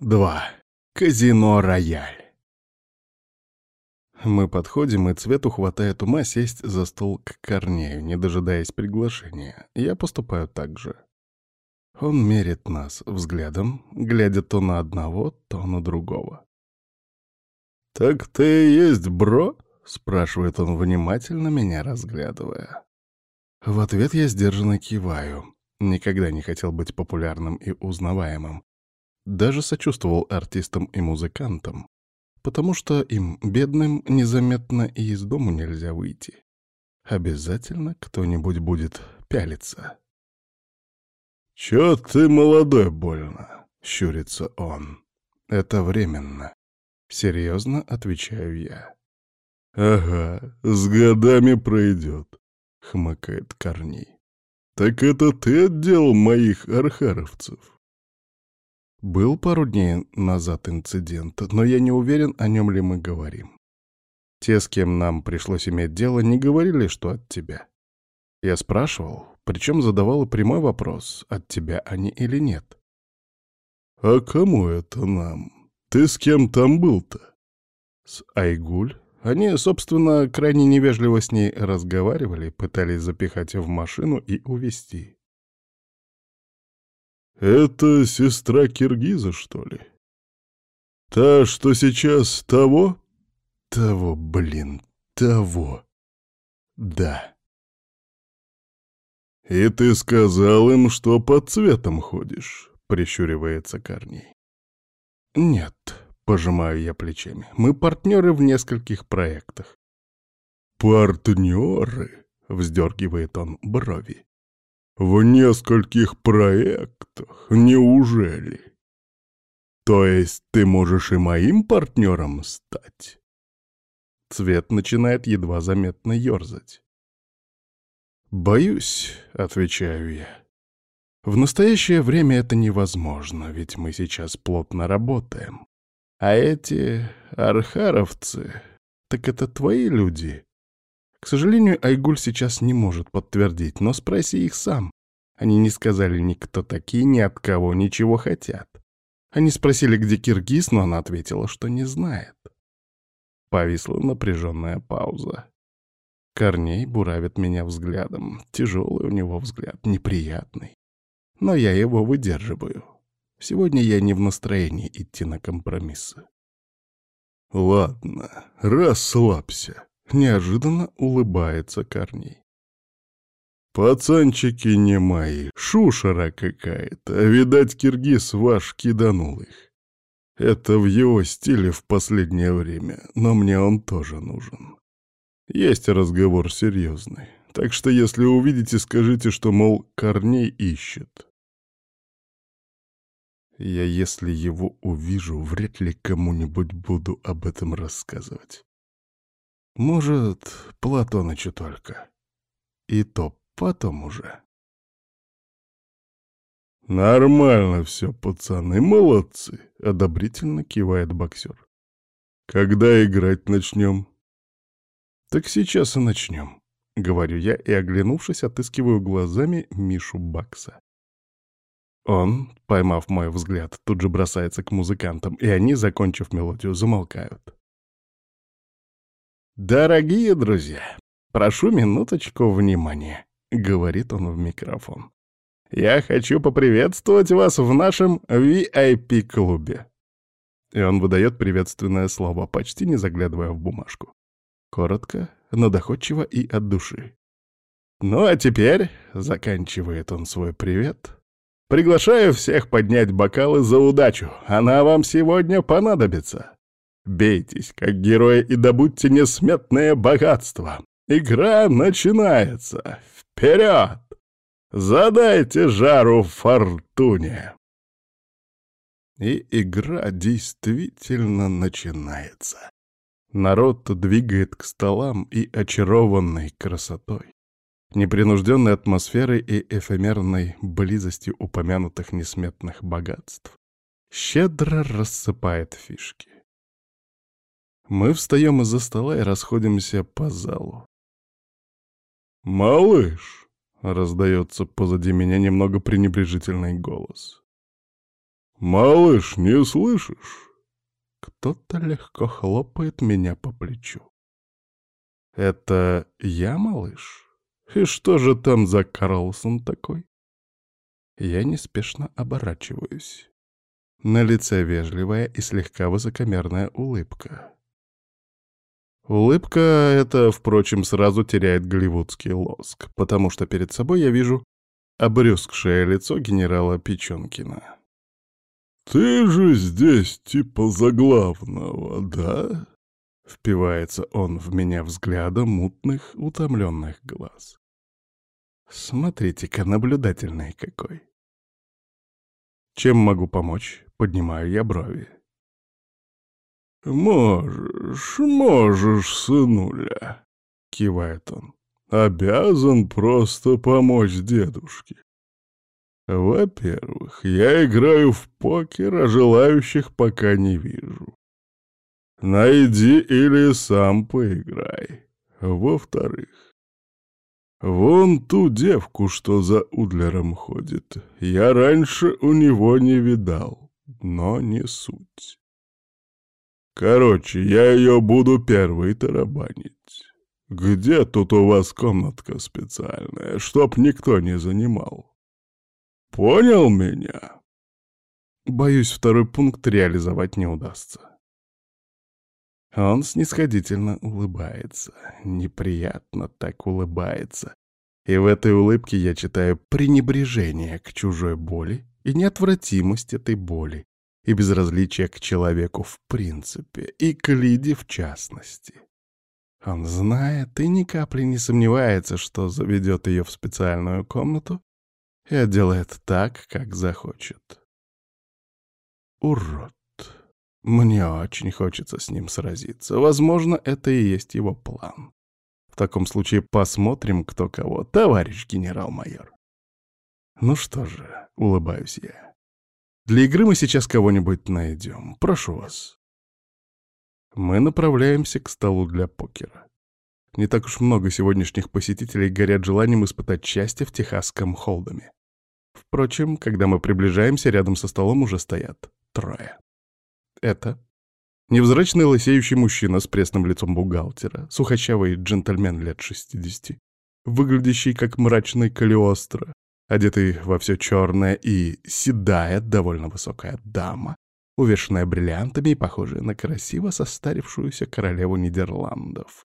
2. Казино «Рояль». Мы подходим, и Цвету хватает ума сесть за стол к Корнею, не дожидаясь приглашения. Я поступаю так же. Он мерит нас взглядом, глядя то на одного, то на другого. «Так ты и есть, бро?» — спрашивает он внимательно, меня разглядывая. В ответ я сдержанно киваю. Никогда не хотел быть популярным и узнаваемым. Даже сочувствовал артистам и музыкантам, потому что им, бедным, незаметно и из дому нельзя выйти. Обязательно кто-нибудь будет пялиться. «Чё ты молодой больно?» — щурится он. «Это временно». Серьезно отвечаю я. «Ага, с годами пройдет», — хмыкает Корней. «Так это ты отдел моих архаровцев?» Был пару дней назад инцидент, но я не уверен, о нем ли мы говорим. Те, с кем нам пришлось иметь дело, не говорили, что от тебя. Я спрашивал, причем задавал и прямой вопрос, от тебя они или нет. «А кому это нам? Ты с кем там был-то?» «С Айгуль. Они, собственно, крайне невежливо с ней разговаривали, пытались запихать в машину и увезти. «Это сестра Киргиза, что ли? Та, что сейчас того?» «Того, блин, того. Да». «И ты сказал им, что под цветом ходишь?» — прищуривается Корней. «Нет», — пожимаю я плечами, — «мы партнеры в нескольких проектах». «Партнеры?» — вздергивает он брови. В нескольких проектах? Неужели? То есть ты можешь и моим партнером стать? Цвет начинает едва заметно ерзать. «Боюсь», — отвечаю я. «В настоящее время это невозможно, ведь мы сейчас плотно работаем. А эти архаровцы, так это твои люди?» К сожалению, Айгуль сейчас не может подтвердить, но спроси их сам. Они не сказали ни кто такие, ни от кого ничего хотят. Они спросили, где Киргиз, но она ответила, что не знает. Повисла напряженная пауза. Корней буравит меня взглядом. Тяжелый у него взгляд, неприятный. Но я его выдерживаю. Сегодня я не в настроении идти на компромиссы. «Ладно, расслабься», Неожиданно улыбается Корней. «Пацанчики не мои, шушера какая-то. Видать, киргиз ваш киданул их. Это в его стиле в последнее время, но мне он тоже нужен. Есть разговор серьезный, так что если увидите, скажите, что, мол, Корней ищет. Я, если его увижу, вряд ли кому-нибудь буду об этом рассказывать. Может, Платонычу только. И то потом уже. «Нормально все, пацаны, молодцы!» — одобрительно кивает боксер. «Когда играть начнем?» «Так сейчас и начнем», — говорю я и, оглянувшись, отыскиваю глазами Мишу Бакса. Он, поймав мой взгляд, тут же бросается к музыкантам, и они, закончив мелодию, замолкают. «Дорогие друзья, прошу минуточку внимания», — говорит он в микрофон. «Я хочу поприветствовать вас в нашем VIP-клубе». И он выдает приветственное слово, почти не заглядывая в бумажку. Коротко, но доходчиво и от души. «Ну а теперь», — заканчивает он свой привет, — «приглашаю всех поднять бокалы за удачу, она вам сегодня понадобится». Бейтесь, как герои, и добудьте несметное богатство. Игра начинается. Вперед! Задайте жару фортуне. И игра действительно начинается. Народ двигает к столам и очарованной красотой, непринужденной атмосферой и эфемерной близостью упомянутых несметных богатств щедро рассыпает фишки. Мы встаем из-за стола и расходимся по залу. «Малыш!» — раздается позади меня немного пренебрежительный голос. «Малыш, не слышишь?» Кто-то легко хлопает меня по плечу. «Это я, малыш? И что же там за Карлсон такой?» Я неспешно оборачиваюсь. На лице вежливая и слегка высокомерная улыбка. Улыбка эта, впрочем, сразу теряет голливудский лоск, потому что перед собой я вижу обрюзгшее лицо генерала Печенкина. «Ты же здесь типа заглавного, да?» Впивается он в меня взглядом мутных, утомленных глаз. Смотрите-ка, наблюдательный какой. Чем могу помочь? Поднимаю я брови. «Можешь, можешь, сынуля», — кивает он. «Обязан просто помочь дедушке. Во-первых, я играю в покер, а желающих пока не вижу. Найди или сам поиграй. Во-вторых, вон ту девку, что за Удлером ходит, я раньше у него не видал, но не суть. Короче, я ее буду первый тарабанить. Где тут у вас комнатка специальная, чтоб никто не занимал? Понял меня? Боюсь, второй пункт реализовать не удастся. Он снисходительно улыбается. Неприятно так улыбается. И в этой улыбке я читаю пренебрежение к чужой боли и неотвратимость этой боли, и безразличие к человеку в принципе, и к Лиде в частности. Он знает и ни капли не сомневается, что заведет ее в специальную комнату и отделает так, как захочет. Урод. Мне очень хочется с ним сразиться. Возможно, это и есть его план. В таком случае посмотрим, кто кого, товарищ генерал-майор. Ну что же, улыбаюсь я. Для игры мы сейчас кого-нибудь найдем. Прошу вас. Мы направляемся к столу для покера. Не так уж много сегодняшних посетителей горят желанием испытать счастье в техасском холдоме. Впрочем, когда мы приближаемся, рядом со столом уже стоят трое. Это невзрачный лысеющий мужчина с пресным лицом бухгалтера, сухощавый джентльмен лет 60, выглядящий как мрачный Калиостро, одетый во все черное и седая, довольно высокая дама, увешанная бриллиантами и похожая на красиво состарившуюся королеву Нидерландов.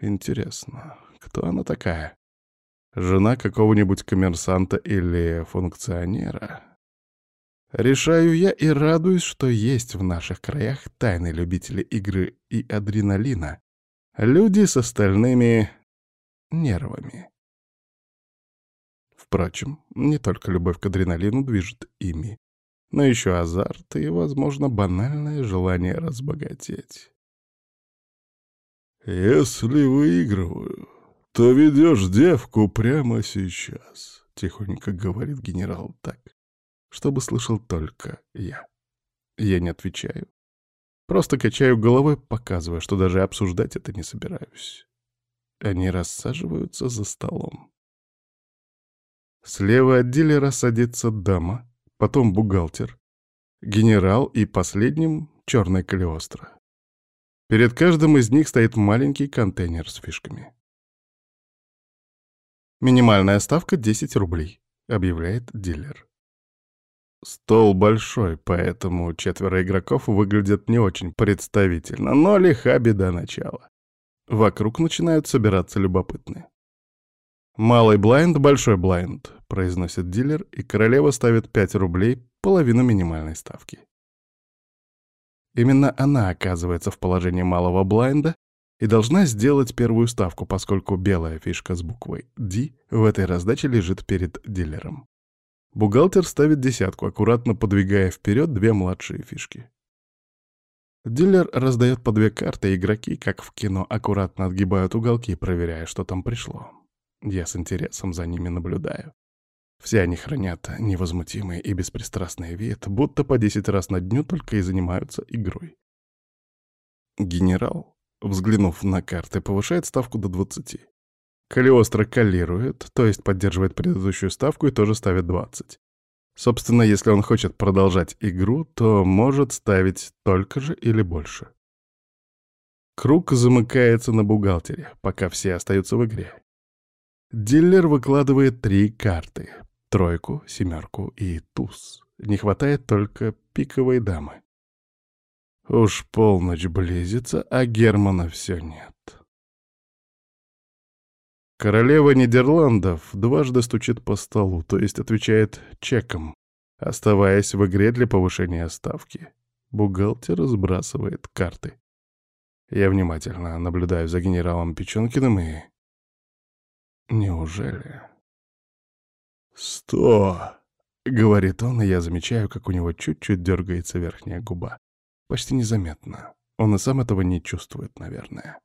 Интересно, кто она такая? Жена какого-нибудь коммерсанта или функционера? Решаю я и радуюсь, что есть в наших краях тайные любители игры и адреналина. Люди с остальными нервами. Впрочем, не только любовь к адреналину движет ими, но еще азарт и, возможно, банальное желание разбогатеть. «Если выигрываю, то ведешь девку прямо сейчас», — тихонько говорит генерал так, чтобы слышал только я. Я не отвечаю. Просто качаю головой, показывая, что даже обсуждать это не собираюсь. Они рассаживаются за столом. Слева от дилера садится дама, потом бухгалтер, генерал и последним — черный Калиостро. Перед каждым из них стоит маленький контейнер с фишками. «Минимальная ставка — 10 рублей», — объявляет дилер. Стол большой, поэтому четверо игроков выглядят не очень представительно, но лиха беда начала. Вокруг начинают собираться любопытные. «Малый блайнд, большой блайнд», — произносит дилер, и королева ставит 5 рублей, половину минимальной ставки. Именно она оказывается в положении малого блайнда и должна сделать первую ставку, поскольку белая фишка с буквой D в этой раздаче лежит перед дилером. Бухгалтер ставит десятку, аккуратно подвигая вперед две младшие фишки. Дилер раздает по две карты, игроки, как в кино, аккуратно отгибают уголки, проверяя, что там пришло. Я с интересом за ними наблюдаю. Все они хранят невозмутимый и беспристрастный вид, будто по десять раз на дню только и занимаются игрой. Генерал, взглянув на карты, повышает ставку до двадцати. Калиостро калирует, то есть поддерживает предыдущую ставку и тоже ставит 20. Собственно, если он хочет продолжать игру, то может ставить только же или больше. Круг замыкается на бухгалтере, пока все остаются в игре. Дилер выкладывает три карты — тройку, семерку и туз. Не хватает только пиковой дамы. Уж полночь близится, а Германа все нет. Королева Нидерландов дважды стучит по столу, то есть отвечает чеком, оставаясь в игре для повышения ставки. Бухгалтер сбрасывает карты. Я внимательно наблюдаю за генералом Печенкиным и... Неужели... «Сто!» — говорит он, и я замечаю, как у него чуть-чуть дергается верхняя губа. Почти незаметно. Он и сам этого не чувствует, наверное.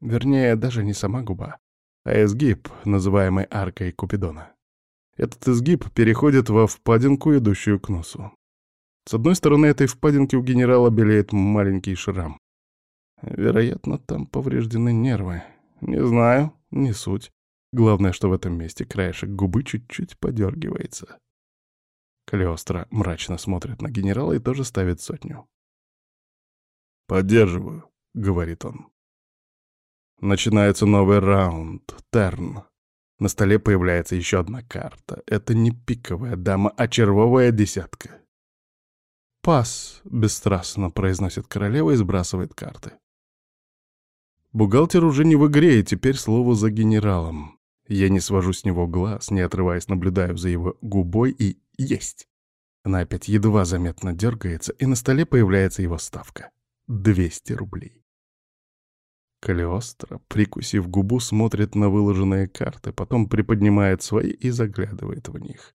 Вернее, даже не сама губа, а изгиб, называемый аркой Купидона. Этот изгиб переходит во впадинку, идущую к носу. С одной стороны этой впадинки у генерала белеет маленький шрам. Вероятно, там повреждены нервы. Не знаю, не суть. Главное, что в этом месте краешек губы чуть-чуть подергивается. Калиостро мрачно смотрит на генерала и тоже ставит сотню. «Поддерживаю», — говорит он. Начинается новый раунд, терн. На столе появляется еще одна карта. Это не пиковая дама, а червовая десятка. «Пас», — бесстрастно произносит королева и сбрасывает карты. Бухгалтер уже не в игре, и теперь слово за генералом. Я не свожу с него глаз, не отрываясь, наблюдаю за его губой и есть. Она опять едва заметно дергается, и на столе появляется его ставка. 200 рублей. Калиостро, прикусив губу, смотрит на выложенные карты, потом приподнимает свои и заглядывает в них.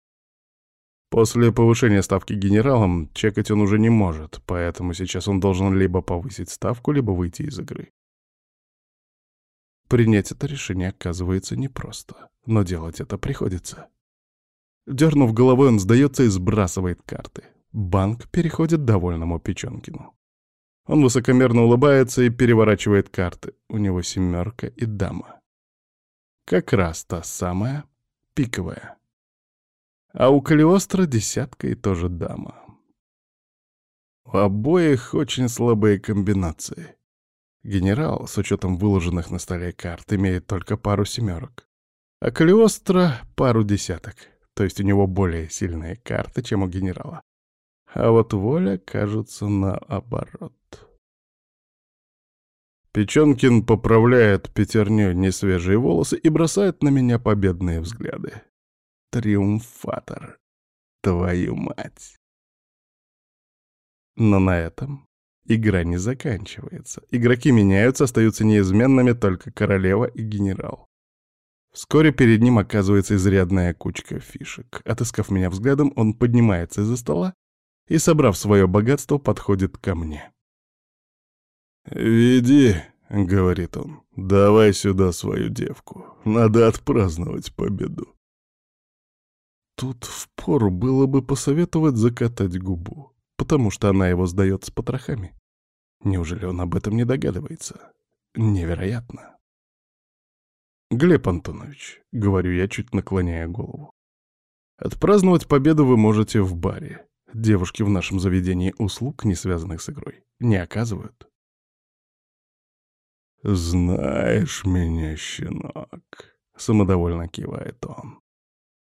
После повышения ставки генералом чекать он уже не может, поэтому сейчас он должен либо повысить ставку, либо выйти из игры. Принять это решение оказывается непросто, но делать это приходится. Дернув головой, он сдается и сбрасывает карты. Банк переходит довольному Печенкину. Он высокомерно улыбается и переворачивает карты. У него семерка и дама. Как раз та самая пиковая. А у Калиостро десятка и тоже дама. У обоих очень слабые комбинации. Генерал, с учетом выложенных на столе карт, имеет только пару семерок. А Калиостро — пару десяток. То есть у него более сильные карты, чем у генерала. А вот воля, кажется, наоборот. Печенкин поправляет пятерню несвежие волосы и бросает на меня победные взгляды. Триумфатор. Твою мать. Но на этом игра не заканчивается. Игроки меняются, остаются неизменными только королева и генерал. Вскоре перед ним оказывается изрядная кучка фишек. Отыскав меня взглядом, он поднимается из-за стола и, собрав свое богатство, подходит ко мне. «Веди», — говорит он, — «давай сюда свою девку. Надо отпраздновать победу». Тут впору было бы посоветовать закатать губу, потому что она его сдает с потрохами. Неужели он об этом не догадывается? Невероятно. «Глеб Антонович», — говорю я, чуть наклоняя голову, — «отпраздновать победу вы можете в баре. Девушки в нашем заведении услуг, не связанных с игрой, не оказывают. «Знаешь меня, щенок», — самодовольно кивает он.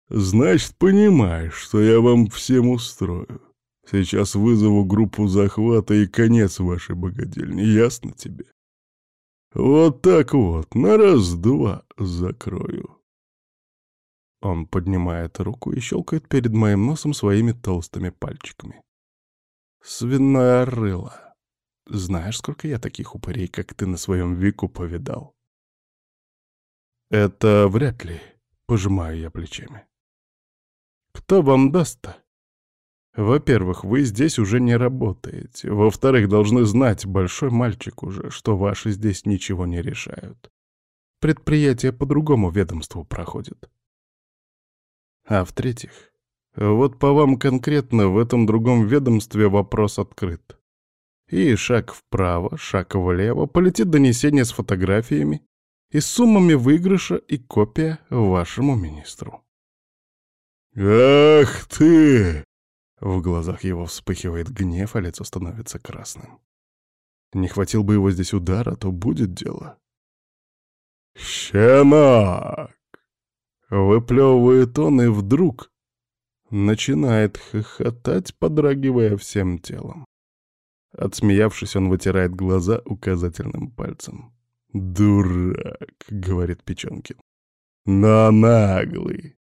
«Значит, понимаешь, что я вам всем устрою. Сейчас вызову группу захвата и конец вашей богадельни, ясно тебе? Вот так вот, на раз-два закрою». Он поднимает руку и щелкает перед моим носом своими толстыми пальчиками. Свиное рыло. Знаешь, сколько я таких упырей, как ты, на своем веку повидал? Это вряд ли, пожимаю я плечами. Кто вам даст-то? Во-первых, вы здесь уже не работаете. Во-вторых, должны знать, большой мальчик уже, что ваши здесь ничего не решают. Предприятие по другому ведомству проходит. А в-третьих, вот по вам конкретно в этом другом ведомстве вопрос открыт. И шаг вправо, шаг влево, полетит донесение с фотографиями и суммами выигрыша и копия вашему министру. «Ах ты!» В глазах его вспыхивает гнев, а лицо становится красным. Не хватил бы его здесь удара, то будет дело. «Щенок!» Выплевывает он и вдруг начинает хохотать, подрагивая всем телом. Отсмеявшись, он вытирает глаза указательным пальцем. «Дурак», — говорит Печенкин. «Но наглый.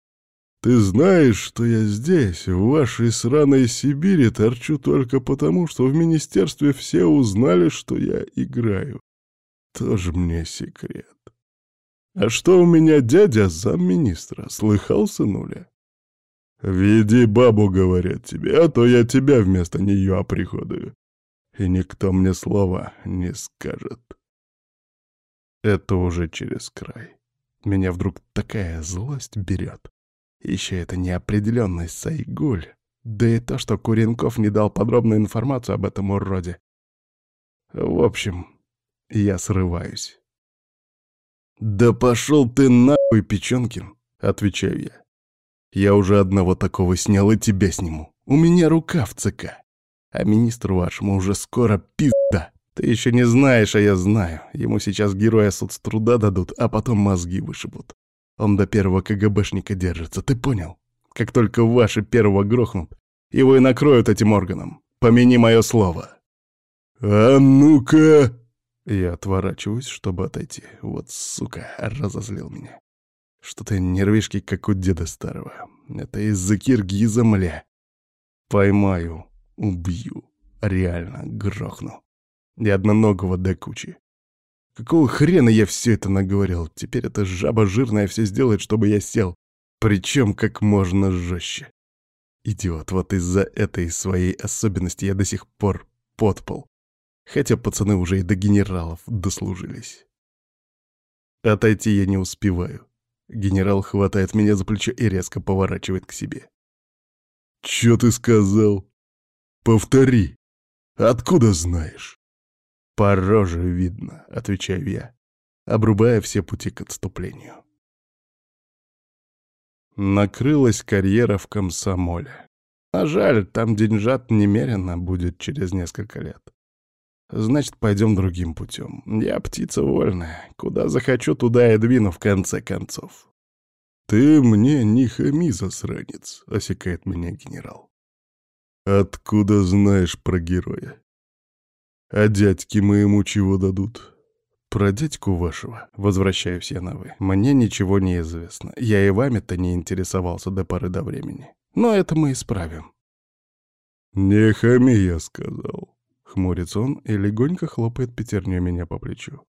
Ты знаешь, что я здесь, в вашей сраной Сибири, торчу только потому, что в министерстве все узнали, что я играю. Тоже мне секрет. А что у меня дядя замминистра, слыхал, сынуля? Веди бабу, говорят тебе, а то я тебя вместо нее оприходую. И никто мне слова не скажет. Это уже через край. Меня вдруг такая злость берет. Еще эта неопределенность Сайгуль. Да и то, что Куренков не дал подробную информацию об этом уроде. В общем, я срываюсь. «Да пошел ты нахуй, Печенкин!» — отвечаю я. «Я уже одного такого снял и тебя сниму. У меня рука в ЦК. А министру вашему уже скоро пизда. Ты еще не знаешь, а я знаю. Ему сейчас героя соцтруда дадут, а потом мозги вышибут. Он до первого КГБшника держится, ты понял? Как только ваши первого грохнут, его и накроют этим органом. Помяни мое слово. «А ну-ка!» Я отворачиваюсь, чтобы отойти. Вот, сука, разозлил меня. Что-то нервишки, как у деда старого. Это из-за киргиза, мля. Поймаю, убью, реально грохну. И одноногого до кучи. Какого хрена я все это наговорил? Теперь эта жаба жирная все сделает, чтобы я сел. Причем как можно жестче. Идиот, вот из-за этой своей особенности я до сих пор подпол. Хотя пацаны уже и до генералов дослужились. Отойти я не успеваю. Генерал хватает меня за плечо и резко поворачивает к себе. «Чё ты сказал? Повтори. Откуда знаешь?» «По роже видно», — отвечаю я, обрубая все пути к отступлению. Накрылась карьера в комсомоле. А жаль, там деньжат немерено будет через несколько лет. Значит, пойдем другим путем. Я птица вольная. Куда захочу, туда и двину в конце концов. «Ты мне не хами, засранец», — осекает меня генерал. «Откуда знаешь про героя? А дядьки моему чего дадут?» «Про дядьку вашего, возвращаюсь я на «вы». Мне ничего не известно. Я и вами-то не интересовался до поры до времени. Но это мы исправим». «Не хами, я сказал», Хмурится он и легонько хлопает пятерню меня по плечу.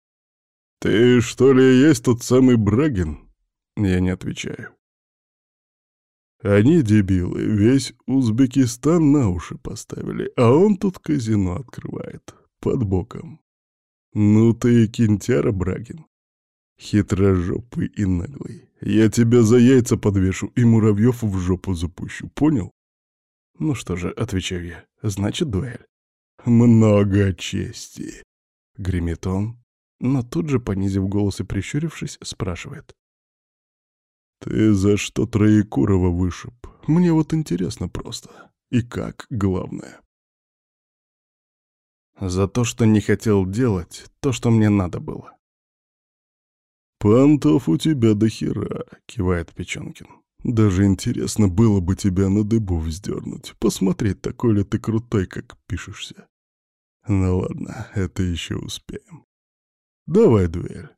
«Ты, что ли, есть тот самый Брагин?» Я не отвечаю. Они, дебилы, весь Узбекистан на уши поставили, а он тут казино открывает, под боком. Ну ты и кентяра, Брагин. Хитрожопый и наглый. Я тебя за яйца подвешу и муравьев в жопу запущу, понял? Ну что же, отвечаю я, значит дуэль много чести», — гремит он, но тут же, понизив голос и прищурившись, спрашивает. «Ты за что Троекурова вышиб? Мне вот интересно просто. И как, главное?» «За то, что не хотел делать то, что мне надо было». «Понтов у тебя до хера», — кивает Печенкин. «Даже интересно было бы тебя на дыбу вздернуть, посмотреть, такой ли ты крутой, как пишешься. Ну ладно, это еще успеем. Давай дуэль.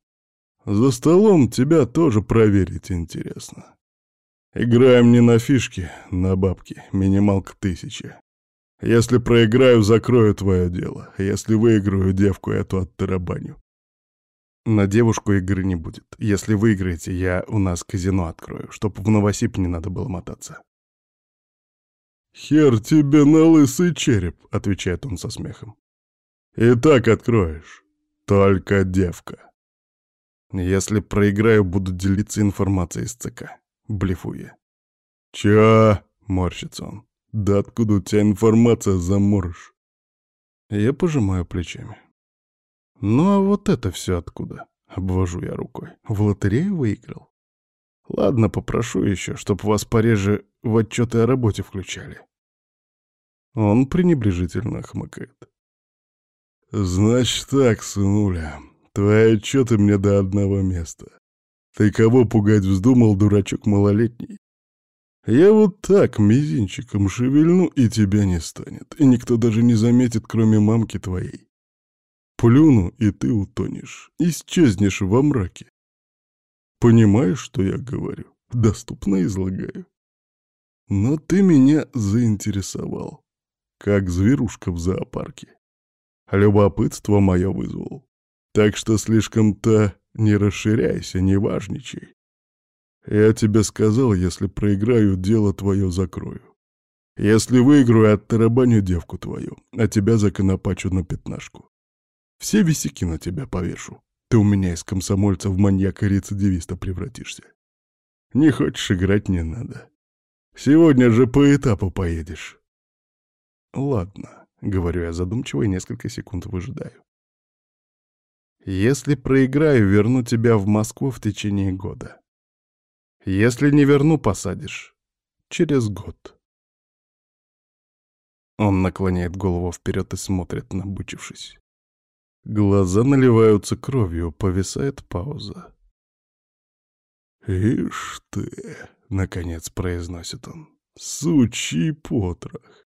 За столом тебя тоже проверить интересно. Играем не на фишки, на бабки, минималка тысяча. Если проиграю, закрою твое дело. Если выиграю, девку эту оттарабаню. На девушку игры не будет. Если выиграете, я у нас казино открою, чтоб в Новосиб не надо было мотаться. «Хер тебе на лысый череп», — отвечает он со смехом. И так откроешь. Только девка. Если проиграю, буду делиться информацией из ЦК. Блефуя. Чё? Морщится он. Да откуда у тебя информация, заморыш? Я пожимаю плечами. Ну а вот это все откуда? Обвожу я рукой. В лотерею выиграл? Ладно, попрошу еще, чтоб вас пореже в отчеты о работе включали. Он пренебрежительно хмыкает. «Значит так, сынуля, твои отчеты мне до одного места. Ты кого пугать вздумал, дурачок малолетний? Я вот так мизинчиком шевельну, и тебя не станет, и никто даже не заметит, кроме мамки твоей. Плюну, и ты утонешь, исчезнешь во мраке. Понимаешь, что я говорю? Доступно излагаю. Но ты меня заинтересовал, как зверушка в зоопарке. Любопытство мое вызвал. Так что слишком-то не расширяйся, не важничай. Я тебе сказал, если проиграю, дело твое закрою. Если выиграю, оттарабаню девку твою, а тебя законопачу на пятнашку. Все висяки на тебя повешу. Ты у меня из комсомольца в маньяка-рецидивиста превратишься. Не хочешь играть, не надо. Сегодня же по этапу поедешь. Ладно. — говорю я задумчиво и несколько секунд выжидаю. «Если проиграю, верну тебя в Москву в течение года. Если не верну, посадишь. Через год». Он наклоняет голову вперед и смотрит, набычившись. Глаза наливаются кровью, повисает пауза. «Ишь ты!» — наконец произносит он. «Сучий потрох!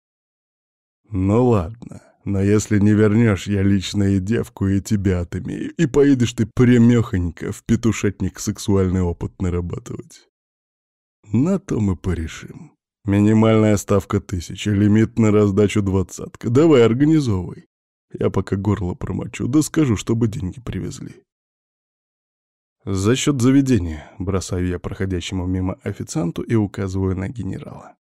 «Ну ладно, но если не вернешь, я лично и девку, и тебя отымею, и поедешь ты прямехонько в петушатник сексуальный опыт нарабатывать. На то мы порешим. Минимальная ставка тысяча, лимит на раздачу двадцатка. Давай, организовывай. Я пока горло промочу, да скажу, чтобы деньги привезли». «За счет заведения», — бросаю я проходящему мимо официанту и указываю на генерала.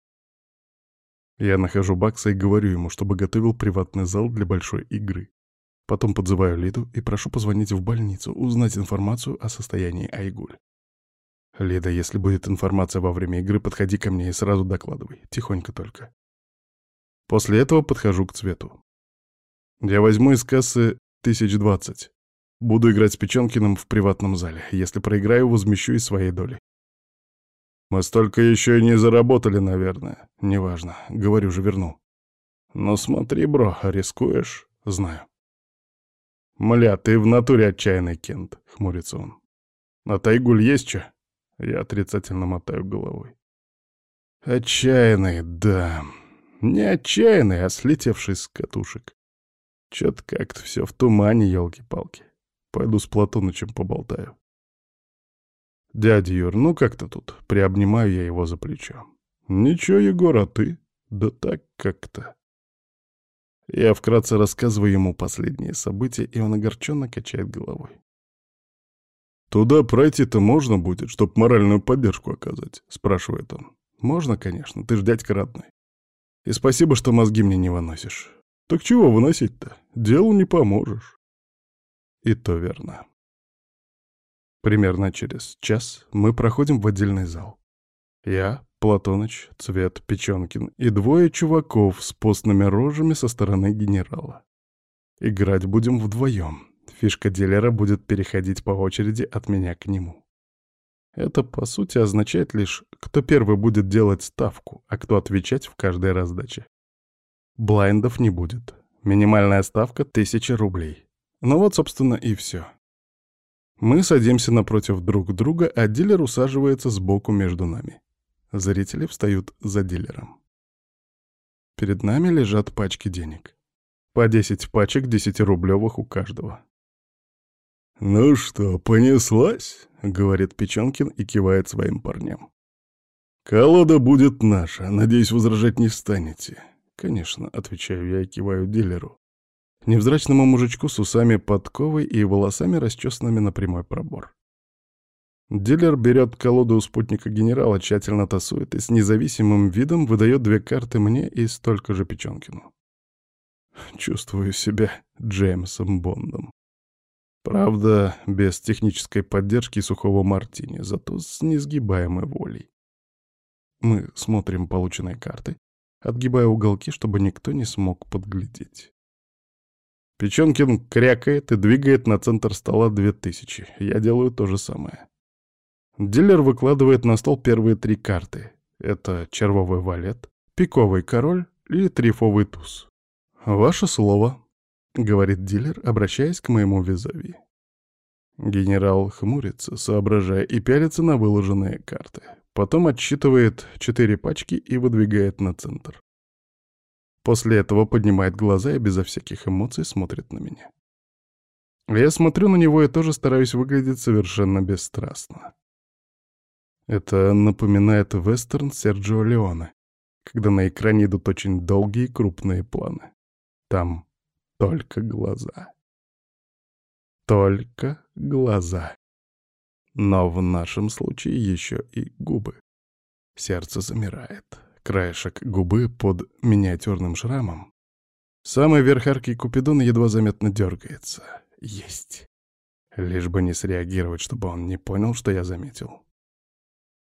Я нахожу Бакса и говорю ему, чтобы готовил приватный зал для большой игры. Потом подзываю Лиду и прошу позвонить в больницу, узнать информацию о состоянии Айгуль. «Лида, если будет информация во время игры, подходи ко мне и сразу докладывай. Тихонько только». После этого подхожу к цвету. Я возьму из кассы тысяч двадцать. Буду играть с Печенкиным в приватном зале. Если проиграю, возмещу из своей доли. Мы столько еще и не заработали, наверное. Неважно. Говорю же, верну. Но смотри, бро, рискуешь? Знаю. Мля, ты в натуре отчаянный, Кент, хмурится он. На Тайгуль есть что? Я отрицательно мотаю головой. Отчаянный, да. Не отчаянный, а слетевший с катушек. Чё-то как-то все в тумане, елки-палки. Пойду с Платонычем поболтаю. «Дядя Юр, ну как ты тут?» — приобнимаю я его за плечо. «Ничего, Егор, а ты?» «Да так как-то». Я вкратце рассказываю ему последние события, и он огорченно качает головой. «Туда пройти-то можно будет, чтоб моральную поддержку оказать?» — спрашивает он. «Можно, конечно, ты ж дядька родной. И спасибо, что мозги мне не выносишь. Так чего выносить-то? Делу не поможешь». И то верно. Примерно через час мы проходим в отдельный зал. Я, Платоныч, Цвет, Печенкин и двое чуваков с постными рожами со стороны генерала. Играть будем вдвоем. Фишка дилера будет переходить по очереди от меня к нему. Это, по сути, означает лишь, кто первый будет делать ставку, а кто отвечать в каждой раздаче. Блайндов не будет. Минимальная ставка — тысяча рублей. Ну вот, собственно, и все. Мы садимся напротив друг друга, а дилер усаживается сбоку между нами. Зрители встают за дилером. Перед нами лежат пачки денег. По 10 пачек десятирублевых у каждого. «Ну что, понеслась?» — говорит Печенкин и кивает своим парням. «Колода будет наша. Надеюсь, возражать не станете». «Конечно», — отвечаю я и киваю дилеру невзрачному мужичку с усами подковой и волосами, расчесанными на прямой пробор. Дилер берет колоду у спутника генерала, тщательно тасует и с независимым видом выдает две карты мне и столько же Печенкину. Чувствую себя Джеймсом Бондом. Правда, без технической поддержки сухого мартини, зато с несгибаемой волей. Мы смотрим полученные карты, отгибая уголки, чтобы никто не смог подглядеть. Печенкин крякает и двигает на центр стола две тысячи. Я делаю то же самое. Дилер выкладывает на стол первые три карты. Это червовый валет, пиковый король или трифовый туз. «Ваше слово», — говорит дилер, обращаясь к моему визави. Генерал хмурится, соображая, и пялится на выложенные карты. Потом отсчитывает четыре пачки и выдвигает на центр. После этого поднимает глаза и безо всяких эмоций смотрит на меня. Я смотрю на него и тоже стараюсь выглядеть совершенно бесстрастно. Это напоминает вестерн Серджио Леоне, когда на экране идут очень долгие крупные планы. Там только глаза. Только глаза. Но в нашем случае еще и губы. Сердце замирает. Краешек губы под миниатюрным шрамом. Самый верх арки Купидона едва заметно дергается. Есть. Лишь бы не среагировать, чтобы он не понял, что я заметил.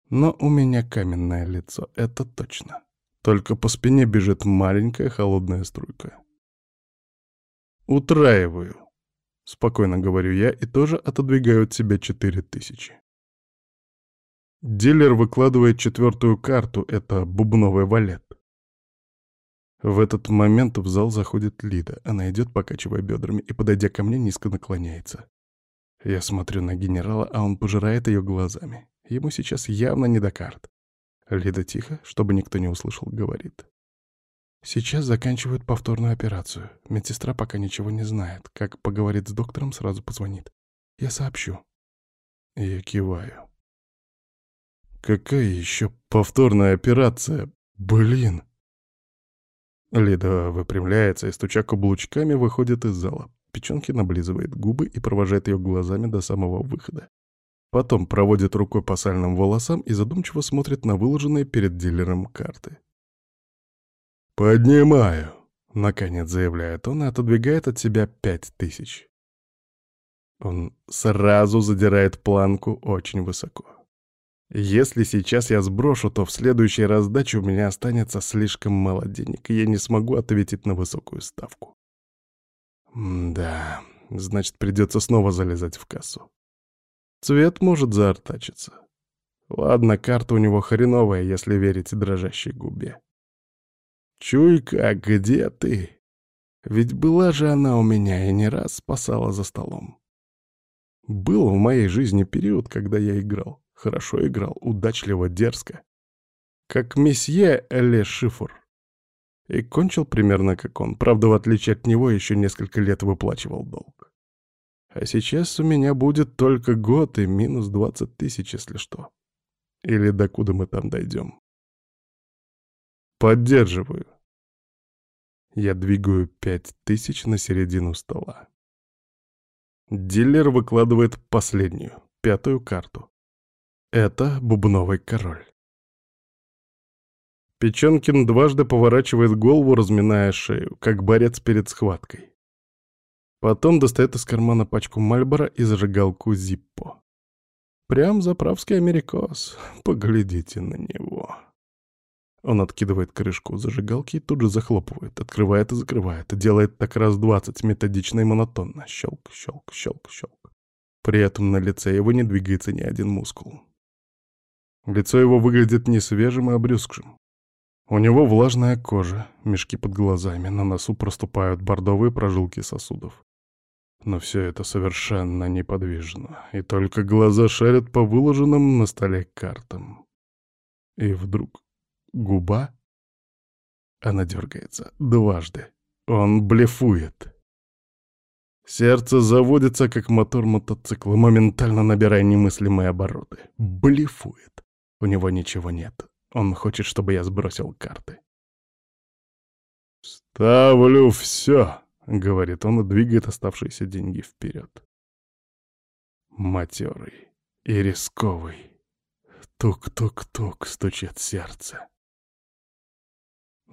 Но у меня каменное лицо, это точно. Только по спине бежит маленькая холодная струйка. Утраиваю. Спокойно говорю я и тоже отодвигаю от себя четыре тысячи. Дилер выкладывает четвертую карту, это бубновый валет. В этот момент в зал заходит Лида. Она идет, покачивая бедрами, и, подойдя ко мне, низко наклоняется. Я смотрю на генерала, а он пожирает ее глазами. Ему сейчас явно не до карт. Лида тихо, чтобы никто не услышал, говорит. Сейчас заканчивают повторную операцию. Медсестра пока ничего не знает. Как поговорит с доктором, сразу позвонит. Я сообщу. Я киваю. Какая еще повторная операция? Блин! Лида выпрямляется и, стуча каблучками, выходит из зала. Печенки наблизывает губы и провожает ее глазами до самого выхода. Потом проводит рукой по сальным волосам и задумчиво смотрит на выложенные перед дилером карты. «Поднимаю», — наконец заявляет он и отодвигает от себя пять тысяч. Он сразу задирает планку очень высоко. Если сейчас я сброшу, то в следующей раздаче у меня останется слишком мало денег, и я не смогу ответить на высокую ставку. да, значит, придется снова залезать в кассу. Цвет может заортачиться. Ладно, карта у него хреновая, если верить дрожащей губе. «Чуйка, где ты?» Ведь была же она у меня и не раз спасала за столом. Был в моей жизни период, когда я играл. Хорошо играл, удачливо, дерзко. Как месье Ле Шифр. И кончил примерно как он. Правда, в отличие от него, еще несколько лет выплачивал долг. А сейчас у меня будет только год и минус двадцать тысяч, если что. Или докуда мы там дойдем. Поддерживаю. Я двигаю пять тысяч на середину стола. Дилер выкладывает последнюю, пятую карту. Это бубновый король. Печенкин дважды поворачивает голову, разминая шею, как борец перед схваткой. Потом достает из кармана пачку Мальбора и зажигалку Зиппо. Прям заправский америкос. Поглядите на него. Он откидывает крышку зажигалки и тут же захлопывает, открывает и закрывает. Делает так раз двадцать, методично и монотонно. Щелк, щелк, щелк, щелк. При этом на лице его не двигается ни один мускул. Лицо его выглядит не свежим и обрюзгшим. У него влажная кожа, мешки под глазами, на носу проступают бордовые прожилки сосудов. Но все это совершенно неподвижно, и только глаза шарят по выложенным на столе картам. И вдруг Губа? Она дергается. Дважды. Он блефует. Сердце заводится, как мотор мотоцикла, моментально набирая немыслимые обороты. Блефует. У него ничего нет. Он хочет, чтобы я сбросил карты. «Ставлю все», — говорит он и двигает оставшиеся деньги вперед. Матерый и рисковый. Тук-тук-тук стучит сердце.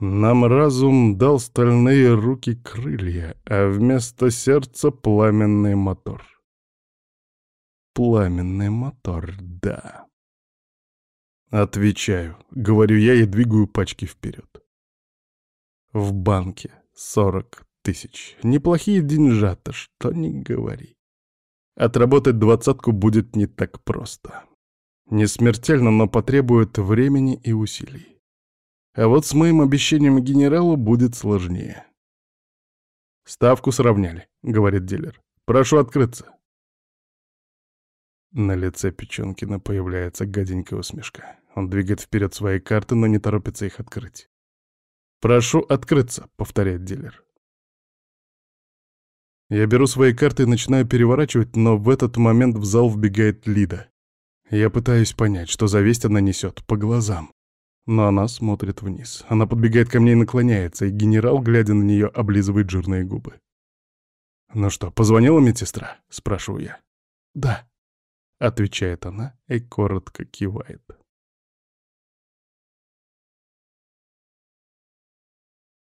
Нам разум дал стальные руки крылья, а вместо сердца пламенный мотор. Пламенный мотор, да. Отвечаю, говорю я и двигаю пачки вперед. В банке сорок тысяч. Неплохие деньжата, что не говори. Отработать двадцатку будет не так просто. Не смертельно, но потребует времени и усилий. А вот с моим обещанием генералу будет сложнее. «Ставку сравняли», — говорит дилер. «Прошу открыться». На лице Печенкина появляется гаденькая усмешка. Он двигает вперед свои карты, но не торопится их открыть. «Прошу открыться», — повторяет дилер. Я беру свои карты и начинаю переворачивать, но в этот момент в зал вбегает Лида. Я пытаюсь понять, что за весть она несет, по глазам. Но она смотрит вниз. Она подбегает ко мне и наклоняется, и генерал, глядя на нее, облизывает жирные губы. «Ну что, позвонила медсестра?» — спрашиваю я. «Да», — отвечает она и коротко кивает.